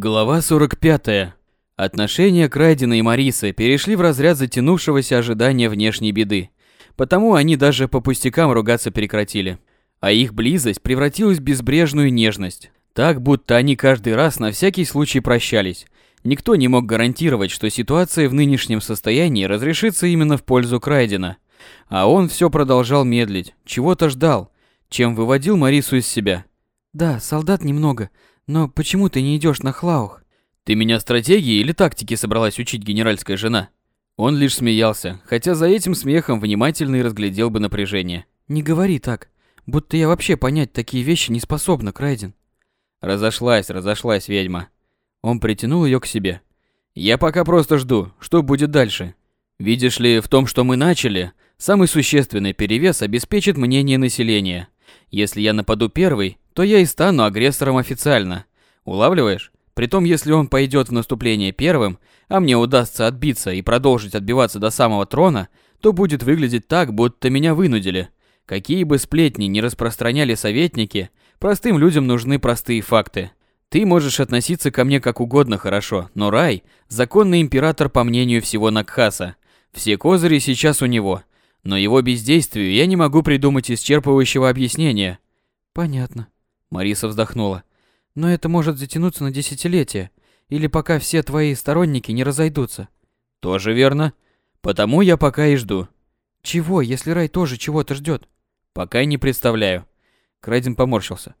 Глава 45. Отношения Крайдена и Марисы перешли в разряд затянувшегося ожидания внешней беды. Потому они даже по пустякам ругаться прекратили. А их близость превратилась в безбрежную нежность. Так, будто они каждый раз на всякий случай прощались. Никто не мог гарантировать, что ситуация в нынешнем состоянии разрешится именно в пользу Крайдена. А он все продолжал медлить, чего-то ждал, чем выводил Марису из себя. «Да, солдат немного, но почему ты не идешь на Хлаух? Ты меня стратегии или тактики собралась учить генеральская жена? Он лишь смеялся, хотя за этим смехом внимательно и разглядел бы напряжение. Не говори так, будто я вообще понять такие вещи не способна, Крайден. Разошлась, разошлась ведьма. Он притянул ее к себе. Я пока просто жду, что будет дальше. Видишь ли, в том, что мы начали, самый существенный перевес обеспечит мнение населения. Если я нападу первый, то я и стану агрессором официально. Улавливаешь? Притом, если он пойдет в наступление первым, а мне удастся отбиться и продолжить отбиваться до самого трона, то будет выглядеть так, будто меня вынудили. Какие бы сплетни не распространяли советники, простым людям нужны простые факты. Ты можешь относиться ко мне как угодно хорошо, но Рай – законный император по мнению всего Накхаса. Все козыри сейчас у него. Но его бездействию я не могу придумать исчерпывающего объяснения. Понятно. Мариса вздохнула. Но это может затянуться на десятилетия, или пока все твои сторонники не разойдутся. Тоже верно. Потому я пока и жду. Чего, если Рай тоже чего-то ждет? Пока не представляю. Крайден поморщился.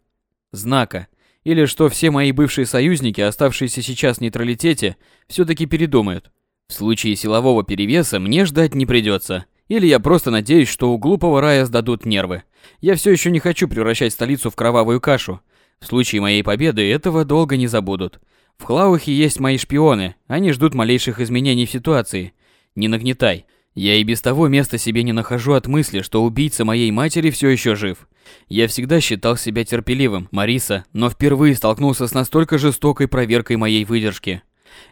Знака. Или что все мои бывшие союзники, оставшиеся сейчас в нейтралитете, все-таки передумают. В случае силового перевеса мне ждать не придется. Или я просто надеюсь, что у глупого рая сдадут нервы. Я все еще не хочу превращать столицу в кровавую кашу. В случае моей победы этого долго не забудут. В Хлаухе есть мои шпионы, они ждут малейших изменений в ситуации. Не нагнетай. Я и без того места себе не нахожу от мысли, что убийца моей матери все еще жив. Я всегда считал себя терпеливым, Мариса, но впервые столкнулся с настолько жестокой проверкой моей выдержки.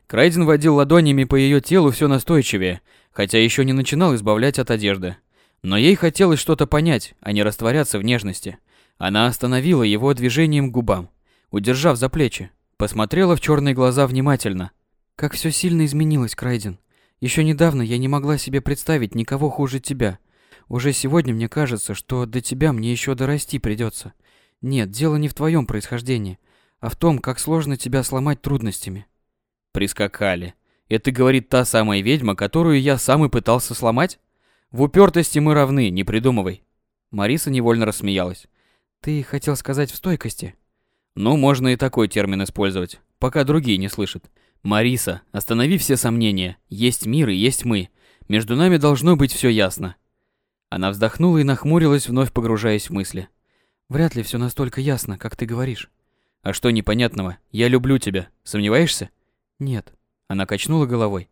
Крайден водил ладонями по ее телу все настойчивее, хотя еще не начинал избавлять от одежды. Но ей хотелось что-то понять, а не растворяться в нежности. Она остановила его движением к губам, удержав за плечи, посмотрела в черные глаза внимательно. Как все сильно изменилось, Крайден. Еще недавно я не могла себе представить никого хуже тебя. Уже сегодня мне кажется, что до тебя мне еще дорасти придется. Нет, дело не в твоем происхождении, а в том, как сложно тебя сломать трудностями. Прискакали. Это говорит та самая ведьма, которую я сам и пытался сломать? В упертости мы равны, не придумывай. Мариса невольно рассмеялась. Ты хотел сказать в стойкости? Ну, можно и такой термин использовать, пока другие не слышат. Мариса, останови все сомнения. Есть мир и есть мы. Между нами должно быть все ясно. Она вздохнула и нахмурилась, вновь погружаясь в мысли. Вряд ли все настолько ясно, как ты говоришь. А что непонятного? Я люблю тебя. Сомневаешься? Нет. Она качнула головой.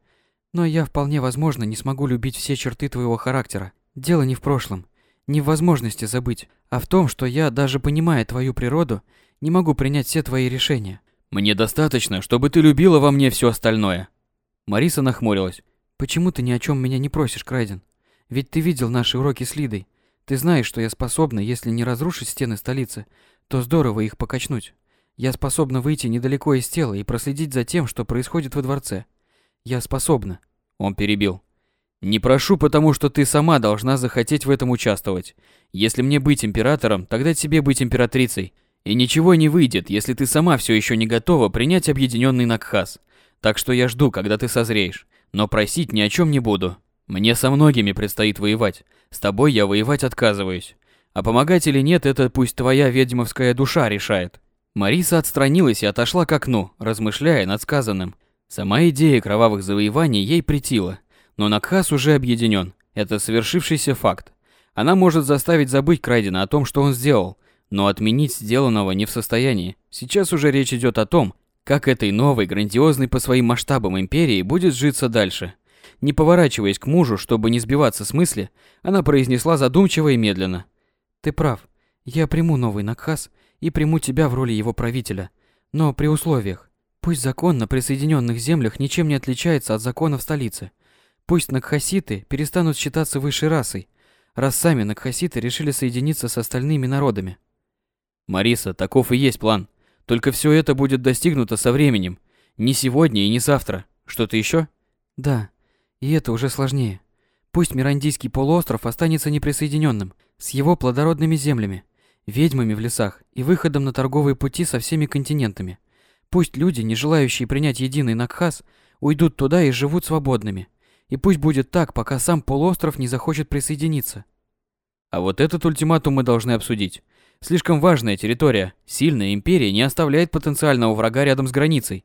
Но я вполне возможно не смогу любить все черты твоего характера. Дело не в прошлом, не в возможности забыть, а в том, что я, даже понимая твою природу, не могу принять все твои решения. Мне достаточно, чтобы ты любила во мне все остальное. Мариса нахмурилась. Почему ты ни о чем меня не просишь, Крайден? Ведь ты видел наши уроки с Лидой. Ты знаешь, что я способна, если не разрушить стены столицы, то здорово их покачнуть. Я способна выйти недалеко из тела и проследить за тем, что происходит во дворце. Я способна. Он перебил. Не прошу, потому что ты сама должна захотеть в этом участвовать. Если мне быть императором, тогда тебе быть императрицей. И ничего не выйдет, если ты сама все еще не готова принять объединенный Накхас. Так что я жду, когда ты созреешь. Но просить ни о чем не буду. Мне со многими предстоит воевать. С тобой я воевать отказываюсь. А помогать или нет, это пусть твоя ведьмовская душа решает. Мариса отстранилась и отошла к окну, размышляя над сказанным. Сама идея кровавых завоеваний ей притила, но Накхас уже объединен. Это совершившийся факт. Она может заставить забыть Крайдена о том, что он сделал, но отменить сделанного не в состоянии. Сейчас уже речь идет о том, как этой новой, грандиозной по своим масштабам империи будет житься дальше. Не поворачиваясь к мужу, чтобы не сбиваться с мысли, она произнесла задумчиво и медленно. «Ты прав. Я приму новый Накхас и приму тебя в роли его правителя, но при условиях. Пусть закон на присоединенных землях ничем не отличается от законов столицы. Пусть накхаситы перестанут считаться высшей расой, раз сами накхаситы решили соединиться с остальными народами. Мариса, таков и есть план. Только все это будет достигнуто со временем. Не сегодня и не завтра. Что-то еще? Да, и это уже сложнее. Пусть Мирандийский полуостров останется неприсоединенным, с его плодородными землями, ведьмами в лесах и выходом на торговые пути со всеми континентами. Пусть люди, не желающие принять единый Накхас, уйдут туда и живут свободными. И пусть будет так, пока сам полуостров не захочет присоединиться. А вот этот ультиматум мы должны обсудить. Слишком важная территория. Сильная империя не оставляет потенциального врага рядом с границей.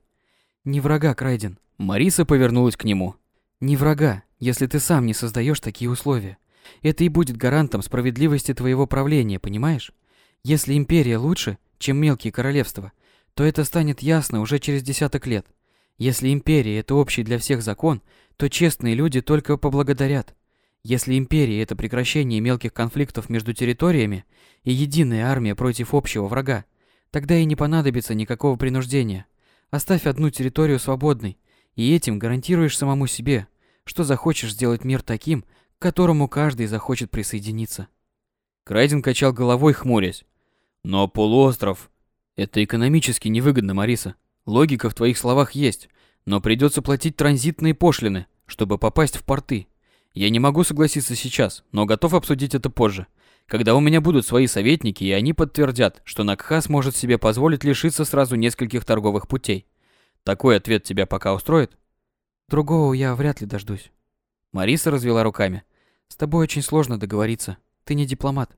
Не врага, Крайден. Мариса повернулась к нему. Не врага, если ты сам не создаешь такие условия. Это и будет гарантом справедливости твоего правления, понимаешь? Если империя лучше, чем мелкие королевства, то это станет ясно уже через десяток лет. Если империя – это общий для всех закон, то честные люди только поблагодарят. Если империя – это прекращение мелких конфликтов между территориями и единая армия против общего врага, тогда и не понадобится никакого принуждения. Оставь одну территорию свободной, и этим гарантируешь самому себе, что захочешь сделать мир таким, к которому каждый захочет присоединиться. Крайден качал головой, хмурясь. Но полуостров... Это экономически невыгодно, Мариса. Логика в твоих словах есть, но придется платить транзитные пошлины, чтобы попасть в порты. Я не могу согласиться сейчас, но готов обсудить это позже, когда у меня будут свои советники, и они подтвердят, что Накхас может себе позволить лишиться сразу нескольких торговых путей. Такой ответ тебя пока устроит? Другого я вряд ли дождусь. Мариса развела руками. С тобой очень сложно договориться. Ты не дипломат.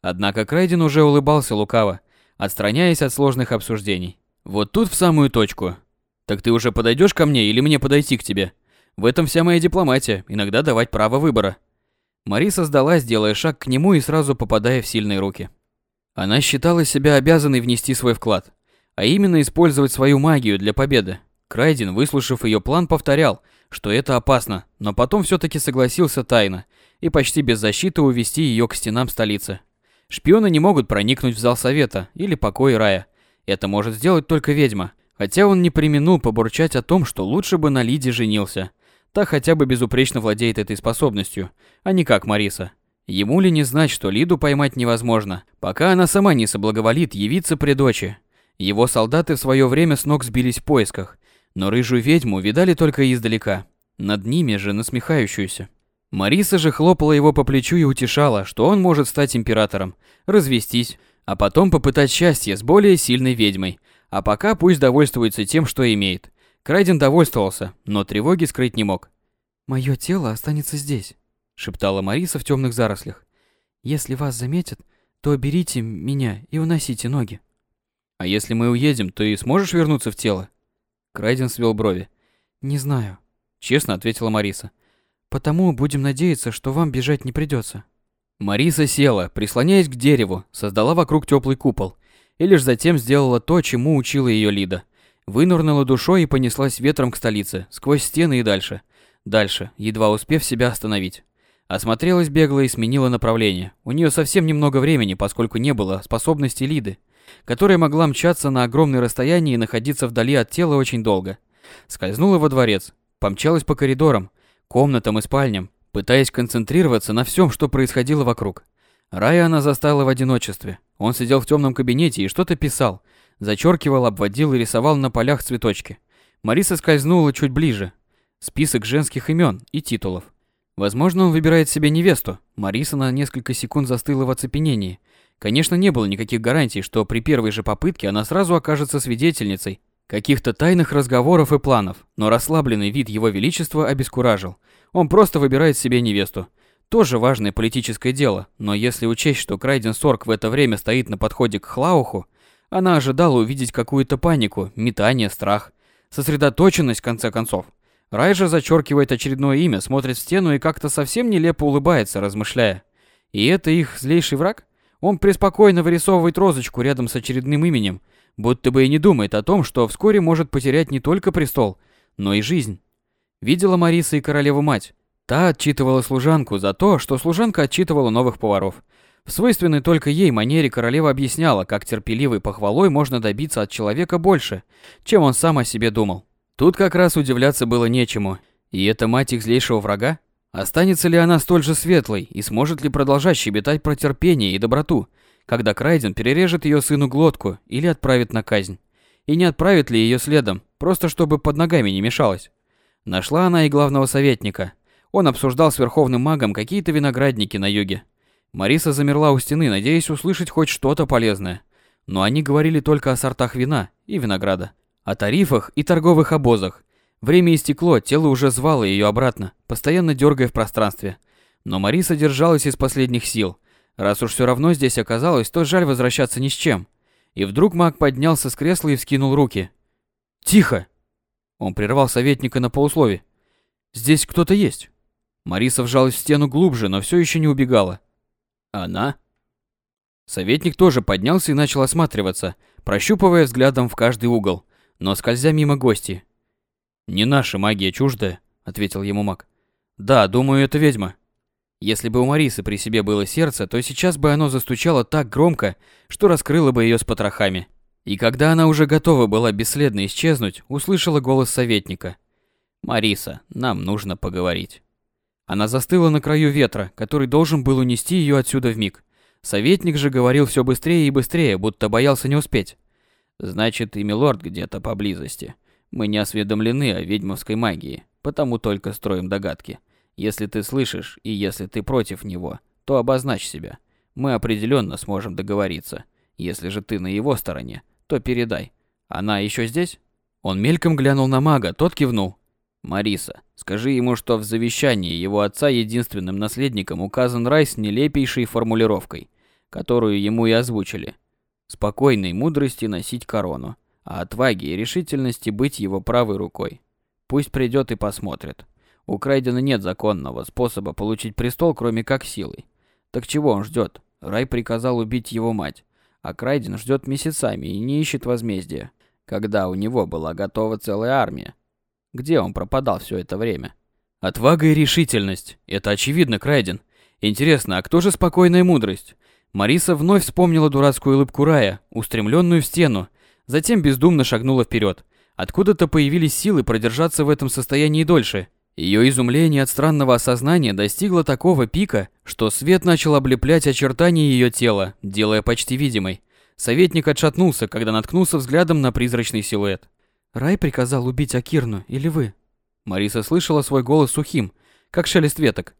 Однако Крайден уже улыбался лукаво, отстраняясь от сложных обсуждений. Вот тут в самую точку. Так ты уже подойдешь ко мне или мне подойти к тебе? В этом вся моя дипломатия, иногда давать право выбора. Мариса сдалась, делая шаг к нему и сразу попадая в сильные руки. Она считала себя обязанной внести свой вклад, а именно использовать свою магию для победы. Крайден, выслушав ее план, повторял, что это опасно, но потом все-таки согласился тайно и почти без защиты увести ее к стенам столицы. Шпионы не могут проникнуть в зал совета или покой рая. Это может сделать только ведьма, хотя он не применул побурчать о том, что лучше бы на Лиде женился. Та хотя бы безупречно владеет этой способностью, а не как Мариса. Ему ли не знать, что Лиду поймать невозможно, пока она сама не соблаговолит явиться при дочи. Его солдаты в свое время с ног сбились в поисках, но рыжую ведьму видали только издалека, над ними же насмехающуюся. Мариса же хлопала его по плечу и утешала, что он может стать императором, развестись, а потом попытать счастье с более сильной ведьмой, а пока пусть довольствуется тем, что имеет. Крайден довольствовался, но тревоги скрыть не мог. «Мое тело останется здесь», — шептала Мариса в темных зарослях. «Если вас заметят, то берите меня и уносите ноги». «А если мы уедем, ты сможешь вернуться в тело?» Крайден свел брови. «Не знаю», — честно ответила Мариса. «Потому будем надеяться, что вам бежать не придется. Мариса села, прислоняясь к дереву, создала вокруг теплый купол и лишь затем сделала то, чему учила ее Лида. Вынырнула душой и понеслась ветром к столице, сквозь стены и дальше. Дальше, едва успев себя остановить. Осмотрелась бегло и сменила направление. У нее совсем немного времени, поскольку не было способности Лиды, которая могла мчаться на огромное расстояние и находиться вдали от тела очень долго. Скользнула во дворец, помчалась по коридорам, комнатам и спальням, пытаясь концентрироваться на всем, что происходило вокруг. Рая она застала в одиночестве. Он сидел в темном кабинете и что-то писал, Зачеркивал, обводил и рисовал на полях цветочки. Мариса скользнула чуть ближе. Список женских имен и титулов. Возможно, он выбирает себе невесту. Мариса на несколько секунд застыла в оцепенении. Конечно, не было никаких гарантий, что при первой же попытке она сразу окажется свидетельницей каких-то тайных разговоров и планов, но расслабленный вид его величества обескуражил. Он просто выбирает себе невесту. Тоже важное политическое дело, но если учесть, что Крайден Сорк в это время стоит на подходе к Хлауху, она ожидала увидеть какую-то панику, метание, страх, сосредоточенность в конце концов. Рай же зачеркивает очередное имя, смотрит в стену и как-то совсем нелепо улыбается, размышляя. И это их злейший враг? Он преспокойно вырисовывает розочку рядом с очередным именем, будто бы и не думает о том, что вскоре может потерять не только престол, но и жизнь. Видела Мариса и королеву-мать. Та отчитывала служанку за то, что служанка отчитывала новых поваров. В свойственной только ей манере королева объясняла, как терпеливой похвалой можно добиться от человека больше, чем он сам о себе думал. Тут как раз удивляться было нечему. И эта мать их злейшего врага? Останется ли она столь же светлой и сможет ли продолжать щебетать про терпение и доброту, когда Крайден перережет ее сыну глотку или отправит на казнь? И не отправит ли ее следом, просто чтобы под ногами не мешалось. Нашла она и главного советника. Он обсуждал с верховным магом какие-то виноградники на юге. Мариса замерла у стены, надеясь услышать хоть что-то полезное. Но они говорили только о сортах вина и винограда, о тарифах и торговых обозах. Время истекло, тело уже звало ее обратно, постоянно дергая в пространстве. Но Мариса держалась из последних сил. Раз уж все равно здесь оказалось, то жаль возвращаться ни с чем. И вдруг маг поднялся с кресла и вскинул руки. «Тихо!» Он прервал советника на полуслове. «Здесь кто-то есть». Мариса вжалась в стену глубже, но все еще не убегала. «Она?» Советник тоже поднялся и начал осматриваться, прощупывая взглядом в каждый угол, но скользя мимо гостей. «Не наша магия чуждая», — ответил ему маг. «Да, думаю, это ведьма». Если бы у Марисы при себе было сердце, то сейчас бы оно застучало так громко, что раскрыло бы ее с потрохами. И когда она уже готова была бесследно исчезнуть, услышала голос советника. «Мариса, нам нужно поговорить». Она застыла на краю ветра, который должен был унести ее отсюда в миг. Советник же говорил все быстрее и быстрее, будто боялся не успеть. Значит, и милорд где-то поблизости. Мы не осведомлены о ведьмовской магии, потому только строим догадки. Если ты слышишь и если ты против него, то обозначь себя. Мы определенно сможем договориться. Если же ты на его стороне, то передай. Она еще здесь? Он мельком глянул на мага, тот кивнул. Мариса, скажи ему, что в завещании его отца единственным наследником указан рай с нелепейшей формулировкой, которую ему и озвучили. Спокойной мудрости носить корону, а отваги и решительности быть его правой рукой. Пусть придет и посмотрит. У Крайдена нет законного способа получить престол, кроме как силой. Так чего он ждет? Рай приказал убить его мать, а Крайден ждет месяцами и не ищет возмездия, когда у него была готова целая армия. Где он пропадал все это время? Отвага и решительность. Это очевидно, Крайден. Интересно, а кто же спокойная мудрость? Мариса вновь вспомнила дурацкую улыбку Рая, устремленную в стену, затем бездумно шагнула вперед. Откуда-то появились силы продержаться в этом состоянии дольше. Ее изумление от странного осознания достигло такого пика, что свет начал облеплять очертания ее тела, делая почти видимой. Советник отшатнулся, когда наткнулся взглядом на призрачный силуэт. Рай приказал убить Акирну или вы? Мариса слышала свой голос сухим, как шелест веток.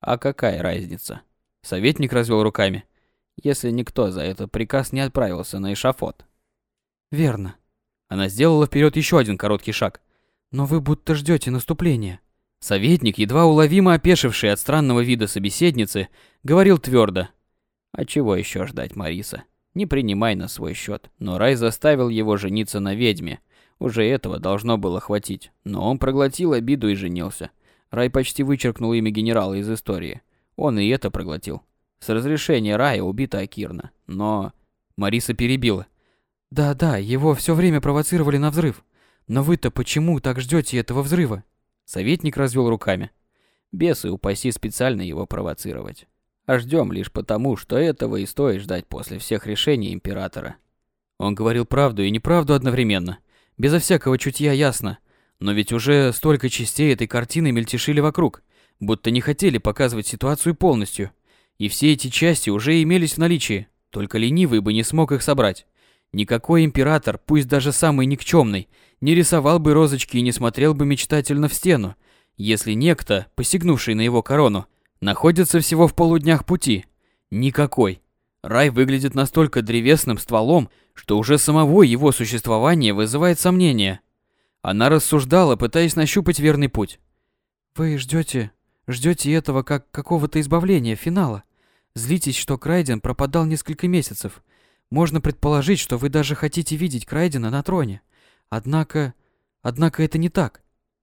А какая разница? Советник развел руками. Если никто за этот приказ не отправился на эшафот. Верно. Она сделала вперед еще один короткий шаг. Но вы будто ждете наступления. Советник, едва уловимо опешивший от странного вида собеседницы, говорил твердо: "А чего еще ждать, Мариса? Не принимай на свой счет. Но Рай заставил его жениться на ведьме, уже этого должно было хватить, но он проглотил обиду и женился. Рай почти вычеркнул имя генерала из истории. Он и это проглотил. С разрешения Рая убита Акирна, но... Мариса перебила. Да-да, его все время провоцировали на взрыв. Но вы-то почему так ждете этого взрыва? Советник развел руками. Бесы упаси специально его провоцировать. А ждем лишь потому, что этого и стоит ждать после всех решений императора. Он говорил правду и неправду одновременно безо всякого чутья ясно. Но ведь уже столько частей этой картины мельтешили вокруг, будто не хотели показывать ситуацию полностью. И все эти части уже имелись в наличии, только ленивый бы не смог их собрать. Никакой император, пусть даже самый никчемный, не рисовал бы розочки и не смотрел бы мечтательно в стену, если некто, посягнувший на его корону, находится всего в полуднях пути. Никакой. Рай выглядит настолько древесным стволом, что уже самого его существование вызывает сомнения. Она рассуждала, пытаясь нащупать верный путь. Вы ждете, ждете этого как какого-то избавления, финала. Злитесь, что Крайден пропадал несколько месяцев. Можно предположить, что вы даже хотите видеть Крайдена на троне. Однако, однако это не так.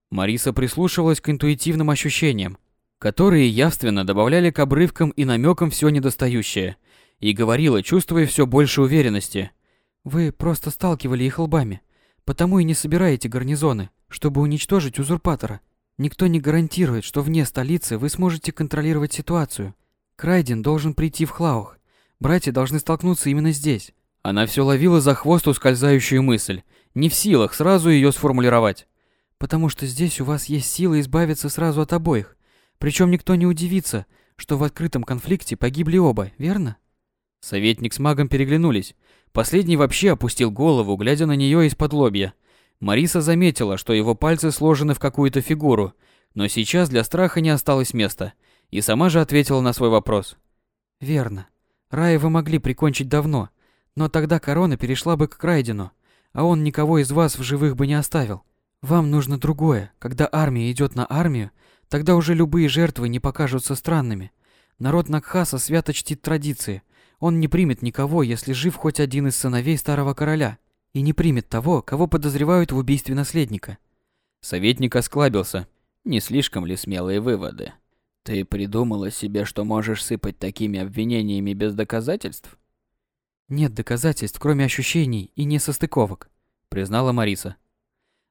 Мариса прислушивалась к интуитивным ощущениям, которые явственно добавляли к обрывкам и намекам все недостающее, и говорила, чувствуя все больше уверенности. Вы просто сталкивали их лбами, потому и не собираете гарнизоны, чтобы уничтожить узурпатора. Никто не гарантирует, что вне столицы вы сможете контролировать ситуацию. Крайден должен прийти в Хлаух. Братья должны столкнуться именно здесь. Она все ловила за хвост ускользающую мысль, не в силах сразу ее сформулировать. Потому что здесь у вас есть силы избавиться сразу от обоих. Причем никто не удивится, что в открытом конфликте погибли оба, верно? Советник с магом переглянулись. Последний вообще опустил голову, глядя на нее из-под лобья. Мариса заметила, что его пальцы сложены в какую-то фигуру, но сейчас для страха не осталось места, и сама же ответила на свой вопрос. «Верно. Рая вы могли прикончить давно, но тогда корона перешла бы к Крайдену, а он никого из вас в живых бы не оставил. Вам нужно другое. Когда армия идет на армию, тогда уже любые жертвы не покажутся странными. Народ Накхаса свято чтит традиции. Он не примет никого, если жив хоть один из сыновей старого короля, и не примет того, кого подозревают в убийстве наследника. Советник осклабился. Не слишком ли смелые выводы? Ты придумала себе, что можешь сыпать такими обвинениями без доказательств? Нет доказательств, кроме ощущений и несостыковок, признала Мариса.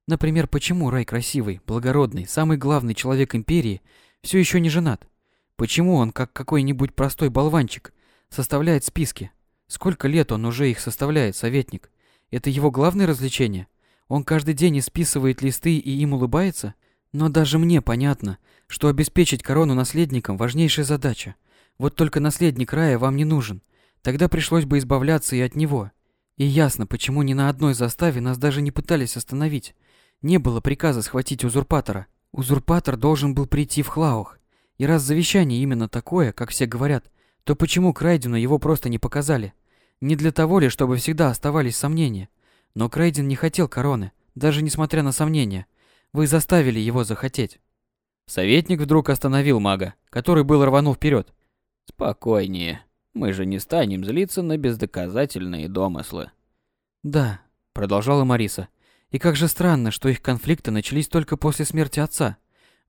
Например, почему Рай красивый, благородный, самый главный человек империи все еще не женат? Почему он, как какой-нибудь простой болванчик, составляет списки? Сколько лет он уже их составляет, советник? Это его главное развлечение? Он каждый день исписывает листы и им улыбается? Но даже мне понятно, что обеспечить корону наследникам важнейшая задача. Вот только наследник рая вам не нужен. Тогда пришлось бы избавляться и от него. И ясно, почему ни на одной заставе нас даже не пытались остановить. Не было приказа схватить узурпатора. Узурпатор должен был прийти в Хлаух. И раз завещание именно такое, как все говорят, то почему Крайдену его просто не показали? Не для того ли, чтобы всегда оставались сомнения? Но Крайден не хотел короны, даже несмотря на сомнения. Вы заставили его захотеть. Советник вдруг остановил мага, который был рванул вперед. Спокойнее. Мы же не станем злиться на бездоказательные домыслы. Да, продолжала Мариса. И как же странно, что их конфликты начались только после смерти отца.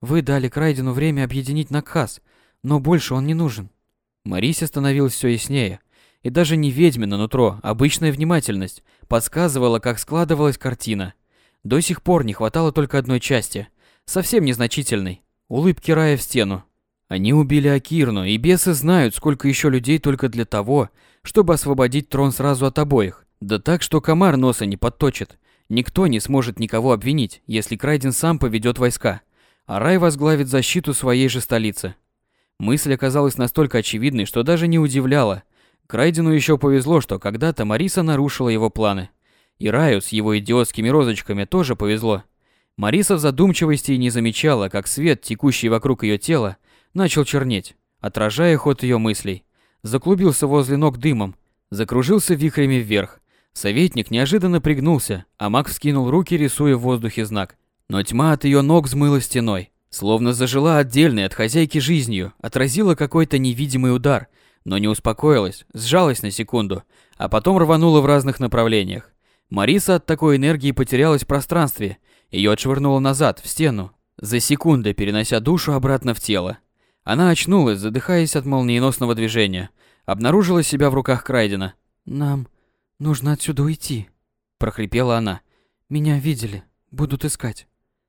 Вы дали Крайдену время объединить Накхас, но больше он не нужен. Марисе становилось все яснее. И даже не ведьмина нутро, обычная внимательность, подсказывала, как складывалась картина. До сих пор не хватало только одной части, совсем незначительной, улыбки рая в стену. Они убили Акирну, и бесы знают, сколько еще людей только для того, чтобы освободить трон сразу от обоих. Да так, что комар носа не подточит. Никто не сможет никого обвинить, если Крайден сам поведет войска, а Рай возглавит защиту своей же столицы. Мысль оказалась настолько очевидной, что даже не удивляла. Крайдену еще повезло, что когда-то Мариса нарушила его планы. И Раю с его идиотскими розочками тоже повезло. Мариса в задумчивости не замечала, как свет, текущий вокруг ее тела, начал чернеть, отражая ход ее мыслей. Заклубился возле ног дымом, закружился вихрями вверх, Советник неожиданно пригнулся, а маг вскинул руки, рисуя в воздухе знак. Но тьма от ее ног взмыла стеной, словно зажила отдельной от хозяйки жизнью, отразила какой-то невидимый удар, но не успокоилась, сжалась на секунду, а потом рванула в разных направлениях. Мариса от такой энергии потерялась в пространстве, ее отшвырнуло назад, в стену, за секунды перенося душу обратно в тело. Она очнулась, задыхаясь от молниеносного движения, обнаружила себя в руках Крайдена. «Нам «Нужно отсюда уйти», – прохрипела она. «Меня видели. Будут искать».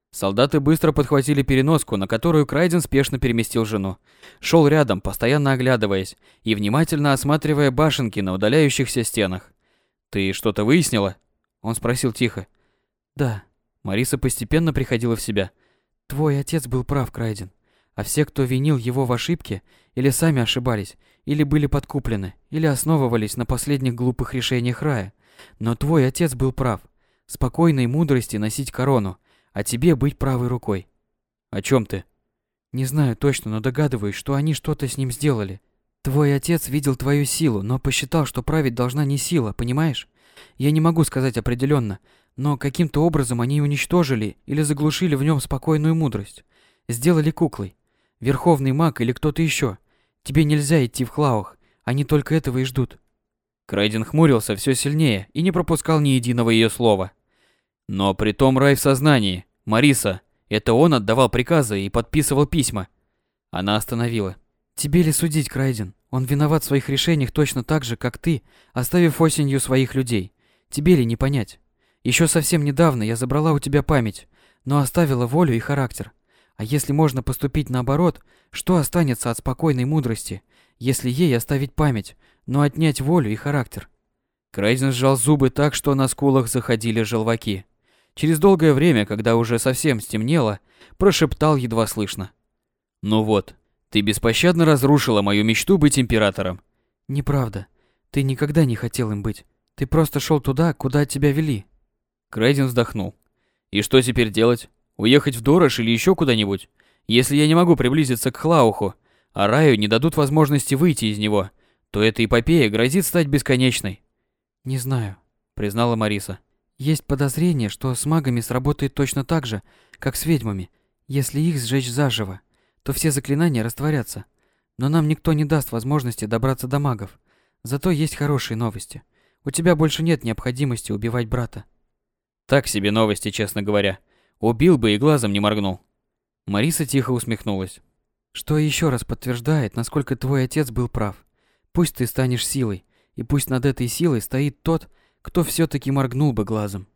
Солдаты быстро подхватили переноску, на которую Крайден спешно переместил жену. Шел рядом, постоянно оглядываясь и внимательно осматривая башенки на удаляющихся стенах. «Ты что-то выяснила?» Он спросил тихо. «Да». Мариса постепенно приходила в себя. «Твой отец был прав, Крайден. А все, кто винил его в ошибке, или сами ошибались, или были подкуплены, или основывались на последних глупых решениях рая. Но твой отец был прав. Спокойной мудрости носить корону, а тебе быть правой рукой. О чем ты? Не знаю точно, но догадываюсь, что они что-то с ним сделали. Твой отец видел твою силу, но посчитал, что править должна не сила, понимаешь? Я не могу сказать определенно, но каким-то образом они уничтожили или заглушили в нем спокойную мудрость. Сделали куклой. Верховный маг или кто-то еще. Тебе нельзя идти в Хлаух. Они только этого и ждут. Крайден хмурился все сильнее и не пропускал ни единого ее слова. Но при том Рай в сознании. Мариса. Это он отдавал приказы и подписывал письма. Она остановила. Тебе ли судить, Крайден? Он виноват в своих решениях точно так же, как ты, оставив осенью своих людей. Тебе ли не понять? Еще совсем недавно я забрала у тебя память, но оставила волю и характер. А если можно поступить наоборот, что останется от спокойной мудрости, если ей оставить память, но отнять волю и характер? Крайзен сжал зубы так, что на скулах заходили желваки. Через долгое время, когда уже совсем стемнело, прошептал едва слышно. «Ну вот, ты беспощадно разрушила мою мечту быть императором». «Неправда. Ты никогда не хотел им быть. Ты просто шел туда, куда тебя вели. Крейден вздохнул. И что теперь делать? Уехать в Дорош или еще куда-нибудь? Если я не могу приблизиться к Хлауху, а Раю не дадут возможности выйти из него, то эта эпопея грозит стать бесконечной. Не знаю, признала Мариса. Есть подозрение, что с магами сработает точно так же, как с ведьмами. Если их сжечь заживо, то все заклинания растворятся. Но нам никто не даст возможности добраться до магов. Зато есть хорошие новости. У тебя больше нет необходимости убивать брата. Так себе новости, честно говоря. Убил бы и глазом не моргнул. Мариса тихо усмехнулась. Что еще раз подтверждает, насколько твой отец был прав. Пусть ты станешь силой, и пусть над этой силой стоит тот, кто все таки моргнул бы глазом.